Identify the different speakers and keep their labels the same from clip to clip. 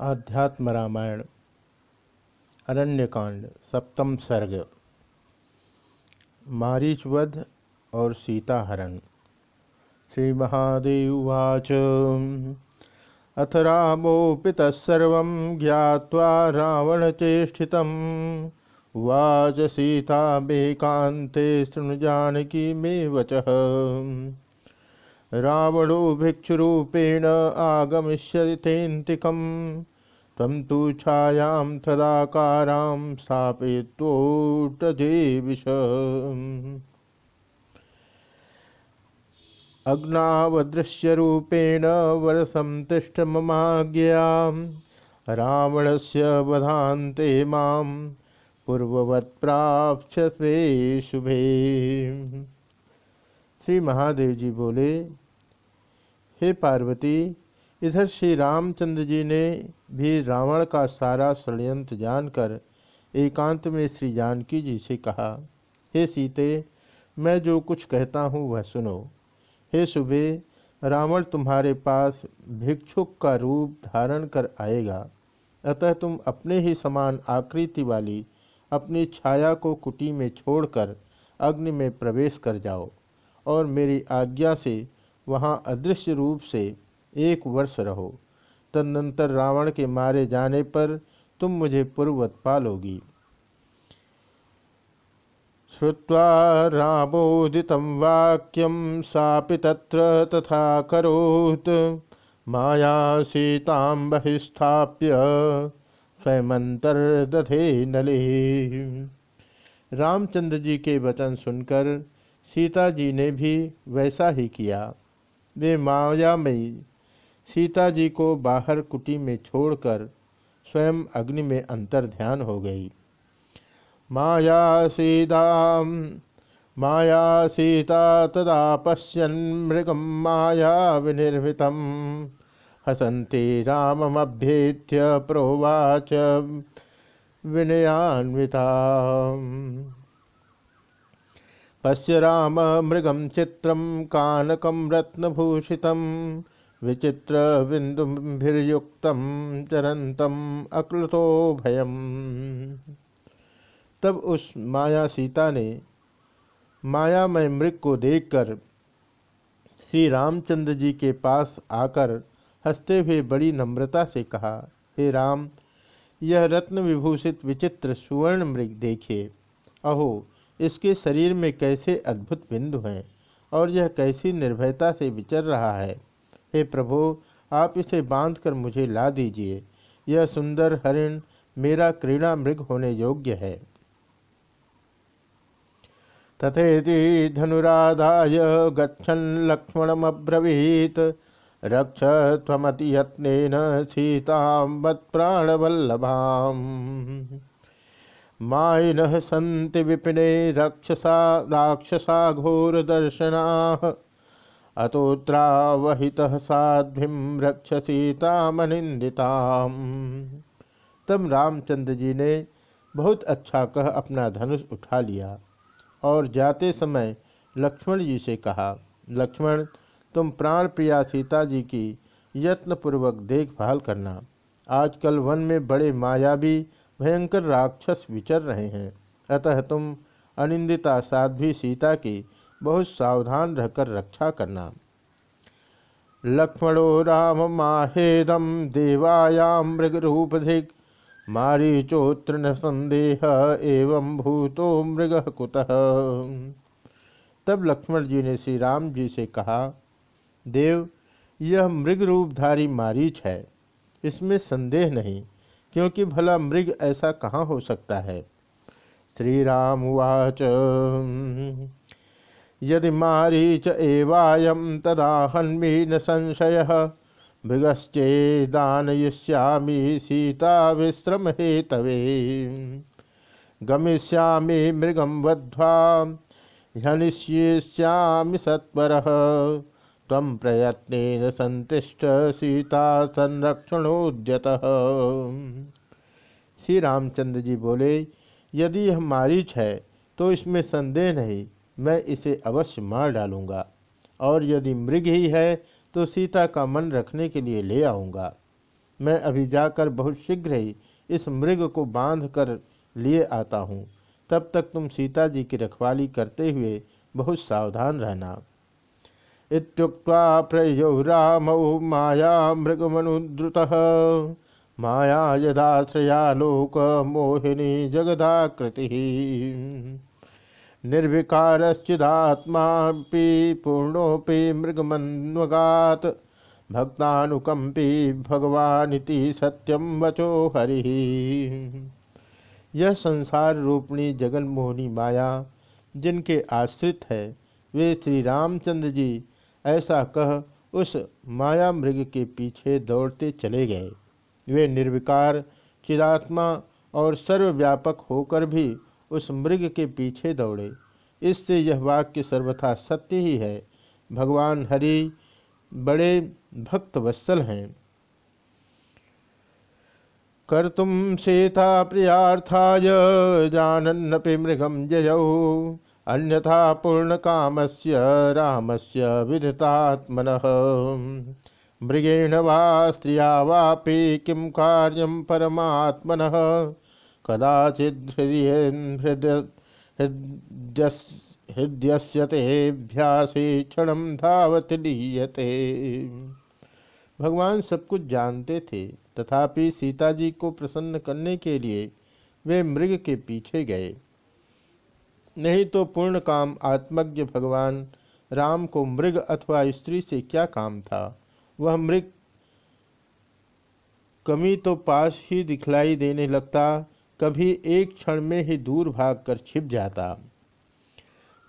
Speaker 1: आध्यात्म रामायण, अरण्यकांड, सप्तम सर्ग, मारीचवध और सीताहरण। श्री महादेवाच अथ रामोपितसर्व ज्ञावा रावणचेष्टित उवाच सीता मे कांते शृणु जानकी मे वचः रावणो भिक्षुरूपेण आगमिष्यतेन्तिकं त्वं तु छायां तदाकारां स्थापयित्वोटजे विष अग्नावदृश्यरूपेण वरसं तिष्ठ ममाज्ञां रावणस्य वधान्ते माँ पूर्ववत् प्राप्स्यते शुभे। श्री महादेव जी बोले हे पार्वती, इधर श्री रामचंद्र जी ने भी रावण का सारा षडयंत्र जानकर एकांत में श्री जानकी जी से कहा, हे सीते, मैं जो कुछ कहता हूँ वह सुनो। हे सुबह रावण तुम्हारे पास भिक्षुक का रूप धारण कर आएगा। अतः तुम अपने ही समान आकृति वाली अपनी छाया को कुटी में छोड़कर अग्नि में प्रवेश कर जाओ और मेरी आज्ञा से वहाँ अदृश्य रूप से एक वर्ष रहो। तदनंतर रावण के मारे जाने पर तुम मुझे पूर्ववत पालोगी। श्रुवा रामोदित वाक्यम सापि तत्र तथा करोत्। माया सीता बहिस्थाप्य दधे नले। रामचंद्र जी के वचन सुनकर सीता जी ने भी वैसा ही किया। वे मायामयी सीता जी को बाहर कुटी में छोड़कर स्वयं अग्नि में अंतर ध्यान हो गई। माया सीता माया सीता तदा पश्यन् मृगम माया विनिर्मित हसंती राममभ्येत्य प्रोवाच विनयान्विता। पश्य राम मृगम चित्रम कानकम रत्नभूषित, विचित्र बिंदुभिर्युक्त चरंतम अक्लुतो भयम। तब उस माया सीता ने मायामय मृग को देखकर श्री रामचंद्र जी के पास आकर हँसते हुए बड़ी नम्रता से कहा, हे राम, यह रत्न विभूषित विचित्र सुवर्ण मृग देखिए अहो इसके शरीर में कैसे अद्भुत बिंदु हैं और यह कैसी निर्भयता से विचर रहा है। हे प्रभु, आप इसे बांधकर मुझे ला दीजिए। यह सुंदर हरिण मेरा क्रीड़ा मृग होने योग्य है। तथेति धनुराधाय गच्छन लक्ष्मणमब्रवीत। रक्ष त्वमति यत्नेन सीतां वत्प्राणवल्लभाम् मायिनः सन्ति विपिने रक्षसा राक्षसा घोरदर्शना अतोत्रावहितः साध्वीं रक्षसीतामनिंदिता तब रामचंद्र जी ने बहुत अच्छा कह अपना धनुष उठा लिया और जाते समय लक्ष्मण जी से कहा, लक्ष्मण, तुम प्राण प्रिया सीता जी की यत्नपूर्वक देखभाल करना। आजकल वन में बड़े मायावी भयंकर राक्षस विचर रहे हैं। अतः तुम अनिंदिता साध्वी सीता की बहुत सावधान रहकर रक्षा करना। लक्ष्मणो राम माहेदम देवायाम रूपधिक मारीचोत्र न संदेह एवं भूतो मृग कुतः। तब लक्ष्मण जी ने श्री राम जी से कहा, देव, यह मृग रूपधारी मारीच है। इसमें संदेह नहीं। क्योंकि भला मृग ऐसा कहाँ हो सकता है? श्री राम उवाच। यदि मारीच एवायम तदा हन्मी न संशय। मृगश्चेदानयिष्यामी सीता विश्रम हेतवे गमिष्यामी मृगम बद्ध्वा हनिष्येष्यामि सत्वर। तम प्रयत्न संतिष्ट सीता संरक्षणोद्यत। श्री रामचंद्र जी बोले, यदि यह मारीच है तो इसमें संदेह नहीं, मैं इसे अवश्य मार डालूँगा। और यदि मृग ही है तो सीता का मन रखने के लिए ले आऊँगा। मैं अभी जाकर बहुत शीघ्र ही इस मृग को बाँध कर लिए आता हूँ। तब तक तुम सीता जी की रखवाली करते हुए बहुत सावधान रहना। इत्युक्त्वा प्रयो रामौ माया मृगमनुद्रुत माया यदाश्रया लोक मोहिनी जगदाकृति। निर्विकारश्चिदात्मा पूर्णोपि मृगमन्वगात। भक्तानुकंपी भगवानिति सत्यम वचो हरि। यह संसार रूपणी जगन मोहनी माया जिनके आश्रित है, वे श्री रामचंद्र जी ऐसा कह उस माया मृग के पीछे दौड़ते चले गए। वे निर्विकार चिरात्मा और सर्वव्यापक होकर भी उस मृग के पीछे दौड़े। इससे यह वाक्य सर्वथा सत्य ही है। भगवान हरि बड़े भक्त वत्सल हैं कर्तुम सीता प्रियार्थाय, जानन्नपि मृगम जयौ। अन्यथा पूर्ण काम से राम से विधतात्मन मृगेण वा स्त्रिया वापि किं कार्यं परमात्मन? कदाचिद हृदयस्यतेभ्यासे क्षण धावत लीयते भगवान सब कुछ जानते थे, तथापि सीता जी को प्रसन्न करने के लिए वे मृग के पीछे गए। नहीं तो पूर्ण काम आत्मज्ञ भगवान। राम को मृग अथवा स्त्री से क्या काम था? वह मृग कमी तो पास ही दिखलाई देने लगता, कभी एक क्षण में ही दूर भागकर छिप जाता।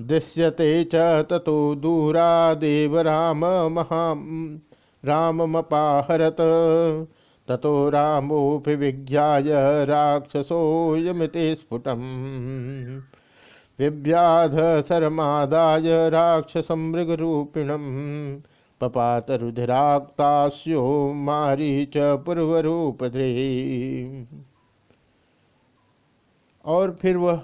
Speaker 1: दृश्यते च ततो दूरा देव राम महा राममपाहरत। ततो रामोऽभिविज्ञाय राक्षसोऽयमिति स्फुटम्। विव्याध शरमादाय राक्षसमृगरूपिणं पपात रुधिराक्तास्यो मारी च पूर्वरूपधे और फिर वह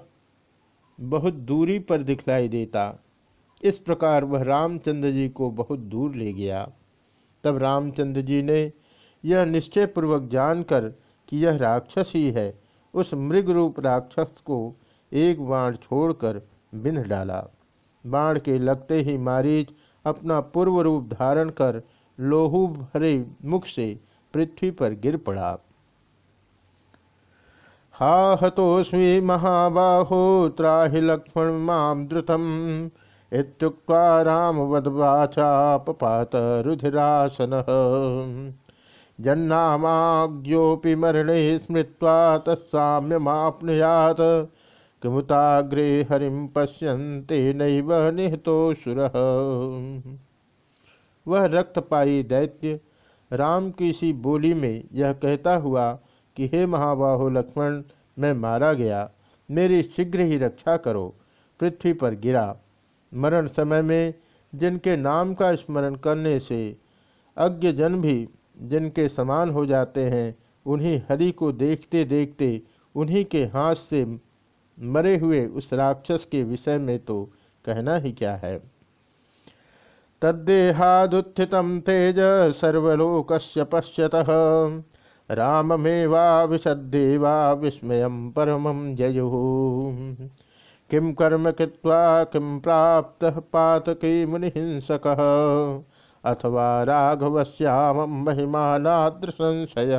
Speaker 1: बहुत दूरी पर दिखलाई देता। इस प्रकार वह रामचंद्र जी को बहुत दूर ले गया। तब रामचंद्र जी ने यह निश्चय पूर्वक जानकर कि यह राक्षस ही है, उस मृग रूप राक्षस को एक बाण छोड़कर बिंध डाला। बाण के लगते ही मारीच अपना पूर्व रूप धारण कर लोहू भरे मुख से पृथ्वी पर गिर पड़ा। हा हतोस्मी महाबाहो, त्राहि लक्ष्मण माम द्रुतम। इत्युक्त्वा रामवद्वाचा पपात रुधिरासन। जन्नामाज्ञोऽपि मरणे स्मृत्वा तत्साम्यमाप्नुयात्। किमुताग्रे हरिं पश्यन्ते नैव निहतोऽसुरः वह रक्तपाई दैत्य राम की सी बोली में यह कहता हुआ कि, हे महाबाहो लक्ष्मण, मैं मारा गया। मेरी शीघ्र ही रक्षा करो। पृथ्वी पर गिरा। मरण समय में जिनके नाम का स्मरण करने से अज्ञ जन भी जिनके समान हो जाते हैं, उन्हीं हरि को देखते देखते उन्हीं के हाथ से मरे हुए उस राक्षस के विषय में तो कहना ही क्या है? तद्देहादुत्थित तेज सर्वलोक पश्यत। राममेवा विशदेवा विस्मय परम जयु किं कर्म कृत्वा किं प्राप्त पातकी मुनिहिंसक। अथवा राघवश्याम महिमानाद्र संशय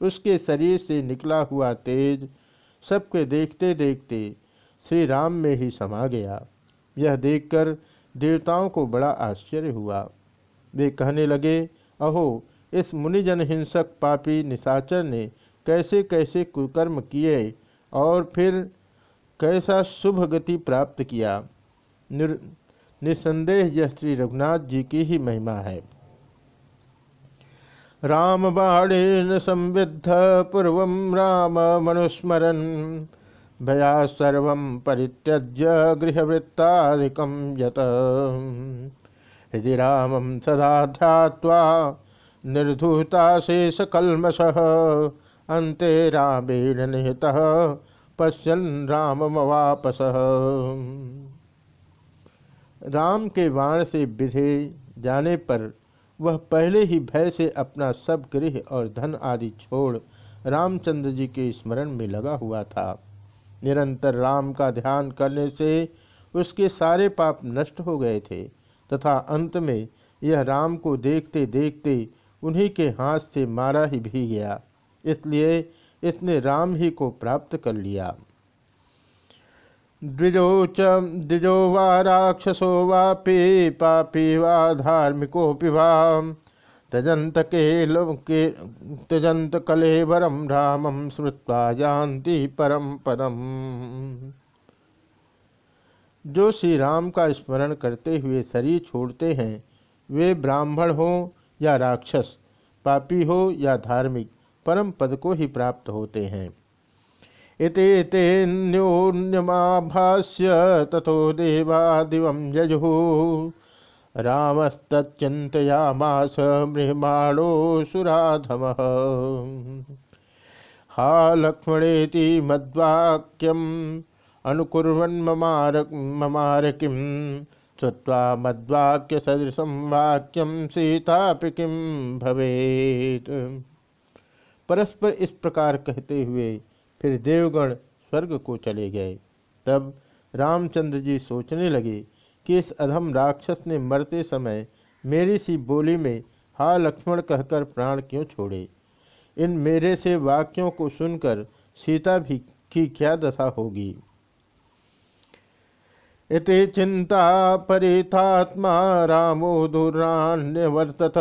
Speaker 1: उसके शरीर से निकला हुआ तेज सबके देखते देखते श्री राम में ही समा गया। यह देखकर देवताओं को बड़ा आश्चर्य हुआ। वे कहने लगे, अहो, इस मुनिजन हिंसक पापी निशाचर ने कैसे कैसे कुकर्म किए और फिर कैसा शुभ गति प्राप्त किया? निसंदेह यह श्री रघुनाथ जी की ही महिमा है। राम बाणेन संविद्ध पूर्व राम मनुस्मरन। भया सर्व परित्यज्य गृहवृत्तादिक यत। हृदय रामम सदा ध्यात्वा निर्धूता शेषकल्मष अन्ते रामेण निहतः, पश्यन् राममवापस। राम के बाण से बिधे जाने पर वह पहले ही भय से अपना सब गृह और धन आदि छोड़ रामचंद्र जी के स्मरण में लगा हुआ था। निरंतर राम का ध्यान करने से उसके सारे पाप नष्ट हो गए थे, तथा अंत में यह राम को देखते देखते उन्हीं के हाथ से मारा ही भी गया। इसलिए इसने राम ही को प्राप्त कर लिया। द्विजो च, द्विजो वा राक्षसो वापी पापी वा धार्मिकोऽपि वा। त्यजंत के त्यजंत कलेवरम रामम स्मृत्वा जानती परम पदम। जो श्री राम का स्मरण करते हुए शरीर छोड़ते हैं, वे ब्राह्मण हो या राक्षस, पापी हो या धार्मिक, परम पद को ही प्राप्त होते हैं। इति तेन्योन्यमाभाष्य तथो देवादिव यजु। रामस्तचिंतयामास मृहमाणो सुराधम हा लक्ष्मणेति मद्वाक्यम अनुकुर्वन्ममार ममार किम श्रुवा मद्वाक्य सदृशम वाक्यम सीतापि किम भवेत। परस्पर इस प्रकार कहते हुए फिर देवगण स्वर्ग को चले गए। तब रामचंद्र जी सोचने लगे कि इस अधम राक्षस ने मरते समय मेरी सी बोली में हा लक्ष्मण कहकर प्राण क्यों छोड़े? इन मेरे से वाक्यों को सुनकर सीता भी की क्या दशा होगी? इति चिंता परिथात्मा रामो दुरान्यवर्तत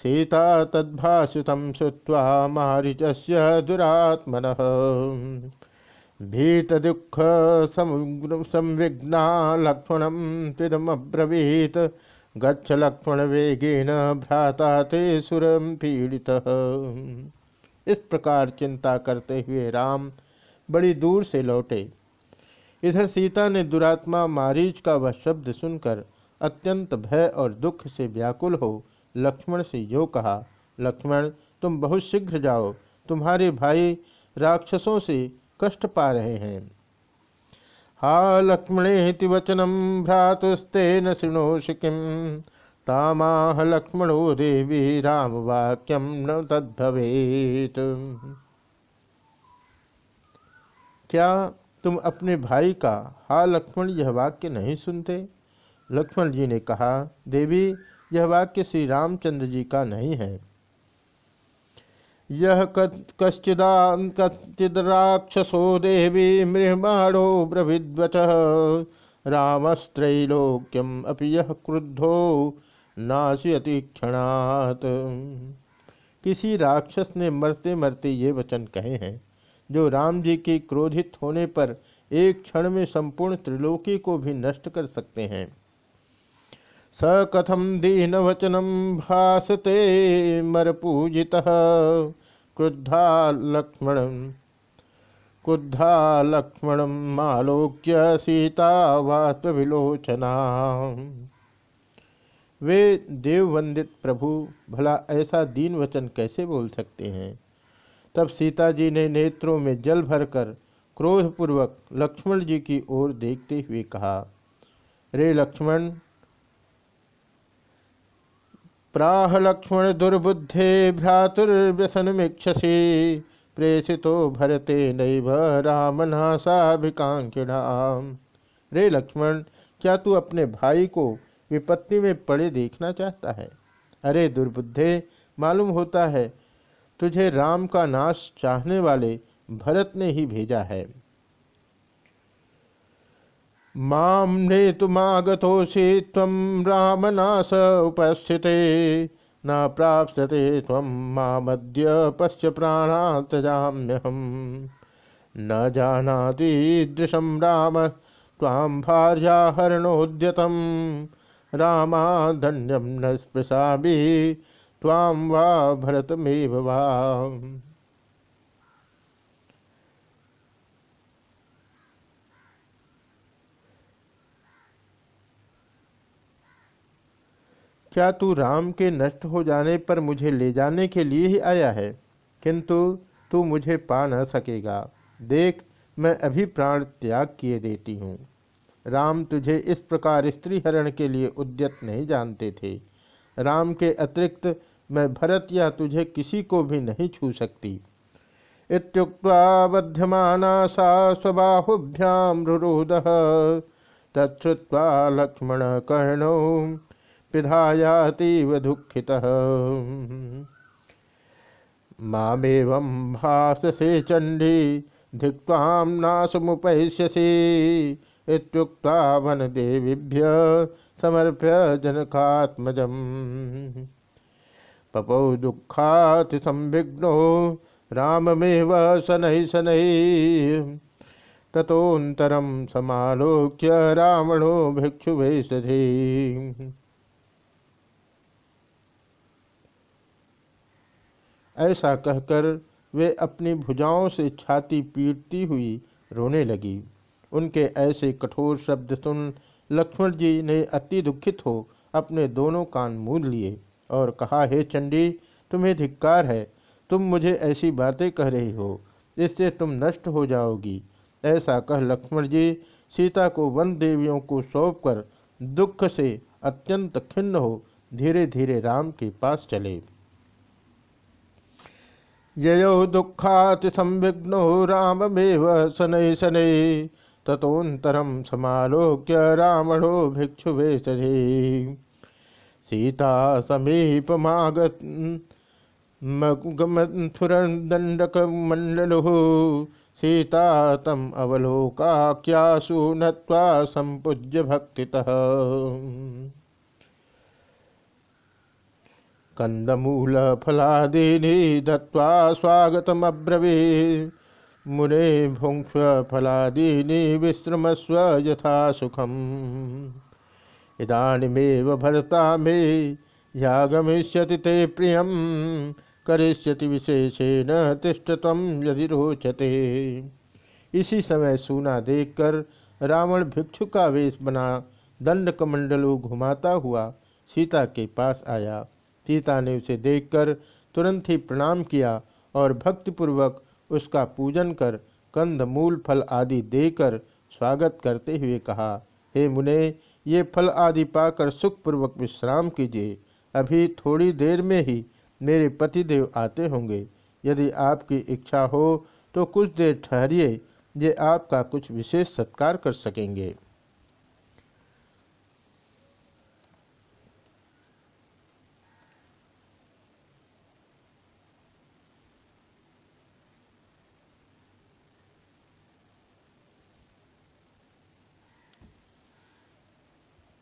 Speaker 1: सीता तद्भाषित श्रुवा मारीचस्य दुरात्मन। भीत दुख संविघ्ना लक्ष्मण तिदमब्रवीत। गच्छ लक्ष्मण वेगेन भ्राता ते सुरम पीड़ित। इस प्रकार चिंता करते हुए राम बड़ी दूर से लौटे। इधर सीता ने दुरात्मा मारीच का वह शब्द सुनकर अत्यंत भय और दुख से व्याकुल हो लक्ष्मण से यो कहा, लक्ष्मण, तुम बहुत शीघ्र जाओ। तुम्हारे भाई राक्षसों से कष्ट पा रहे हैं। हा लक्ष्मणे वचनम भ्रातुस्ते न शृणोषि किम तामाह लक्ष्मणो देवी राम वाक्यम न तद्भवेत। क्या तुम अपने भाई का हा लक्ष्मण यह वाक्य नहीं सुनते? लक्ष्मण जी ने कहा, देवी यह वाक्य श्री रामचंद्र जी का नहीं है। यह कश्चिदा कश्चिदराक्षसो देवी मृहमाणो ब्रभिद्वच रामस्त्रैलोक्यम अपि यह क्रुद्धो नाशयति क्षणात। किसी राक्षस ने मरते मरते ये वचन कहे हैं, जो राम जी के क्रोधित होने पर एक क्षण में संपूर्ण त्रिलोकी को भी नष्ट कर सकते हैं। स कथम दीन वचनम भासते मर पूजित क्रुद्धा लक्ष्मण क्रुद्धा लक्ष्मण आलोक्य सीता वास्तविलोचना वे देववंदित प्रभु, भला ऐसा दीन वचन कैसे बोल सकते हैं? तब सीता जी ने नेत्रों में जल भरकर क्रोधपूर्वक लक्ष्मण जी की ओर देखते हुए कहा, रे लक्ष्मण प्राह लक्ष्मण दुर्बुद्धे भ्रातुर्व्यसन भ्रातुर्व्यसनमीक्षसी प्रेषितो भरते नैव रामनाशाभिकांक्षिणाम रे लक्ष्मण, क्या तू अपने भाई को विपत्ति में पड़े देखना चाहता है? अरे दुर्बुद्धे, मालूम होता है, तुझे राम का नाश चाहने वाले भरत ने ही भेजा है। माम ने तुमागतोषि तम नाश उपस्थित, न प्राप्स्यते तम मामद्य पश्य प्राणातजाम्यहम न जानाति दृशम राम ताम भार्याहरणोद्यतम रामाधन्यम न स्पृशा ताम वा भरतमेव वा क्या तू राम के नष्ट हो जाने पर मुझे ले जाने के लिए ही आया है? किंतु तू मुझे पा न सकेगा। देख, मैं अभी प्राण त्याग किए देती हूँ। राम तुझे इस प्रकार स्त्री हरण के लिए उद्यत नहीं जानते थे। राम के अतिरिक्त मैं भरत या तुझे किसी को भी नहीं छू सकती। इत्युक्त्वा बध्यमाना सा स्वबाहुभ्याम रुरुद। तत्वा लक्ष्मण कर्णो पिधायातीव दुखितः। मामेव भाषसे चंडी धिक्वाम नाशमुपैष्यसि इत्युक्त्वा वनदेवीभ्य समर्प्य जनकात्मजम्। पपौ दुःखाति संविघ्नो राममेव शनै शनै। ततोन्तरं समालोक्य रावणो भिक्षुवेशधि ऐसा कहकर वे अपनी भुजाओं से छाती पीटती हुई रोने लगी। उनके ऐसे कठोर शब्द सुन लक्ष्मण जी ने अति दुखित हो अपने दोनों कान मूल लिए और कहा, हे चंडी, तुम्हें धिक्कार है। तुम मुझे ऐसी बातें कह रही हो, इससे तुम नष्ट हो जाओगी। ऐसा कह लक्ष्मण जी सीता को वन देवियों को सौंपकर दुख से अत्यंत खिन्न हो धीरे धीरे राम के पास चले। ययो दुखाति संविघ्नो राममेव शनै शनै ततोन्तरम समालोक्य रावणो भिक्षुवेशधे सीता समीपमागत मथुरदंडकमंडलु सीता तम अवलोकाख्यासु नत्वा संपूज्य भक्तितः। कंदमूलफलादीनि दत्वा स्वागतमब्रवी मुने भुङ्क्ष्व फलादीनि विश्रमस्व यथा सुखम्। इदानीमेव भरता मे, यागमिष्यति ते प्रियं करिष्यति विशेषेण तिष्ठतम यदि रोचते। इसी समय सूना देखकर रावण भिक्षु का वेश बना दंड कमंडलू घुमाता हुआ सीता के पास आया। सीता ने उसे देखकर तुरंत ही प्रणाम किया और भक्तिपूर्वक उसका पूजन कर कंद, मूल, फल आदि देकर स्वागत करते हुए कहा, हे मुने, ये फल आदि पाकर सुखपूर्वक विश्राम कीजिए। अभी थोड़ी देर में ही मेरे पतिदेव आते होंगे। यदि आपकी इच्छा हो तो कुछ देर ठहरिए जे आपका कुछ विशेष सत्कार कर सकेंगे।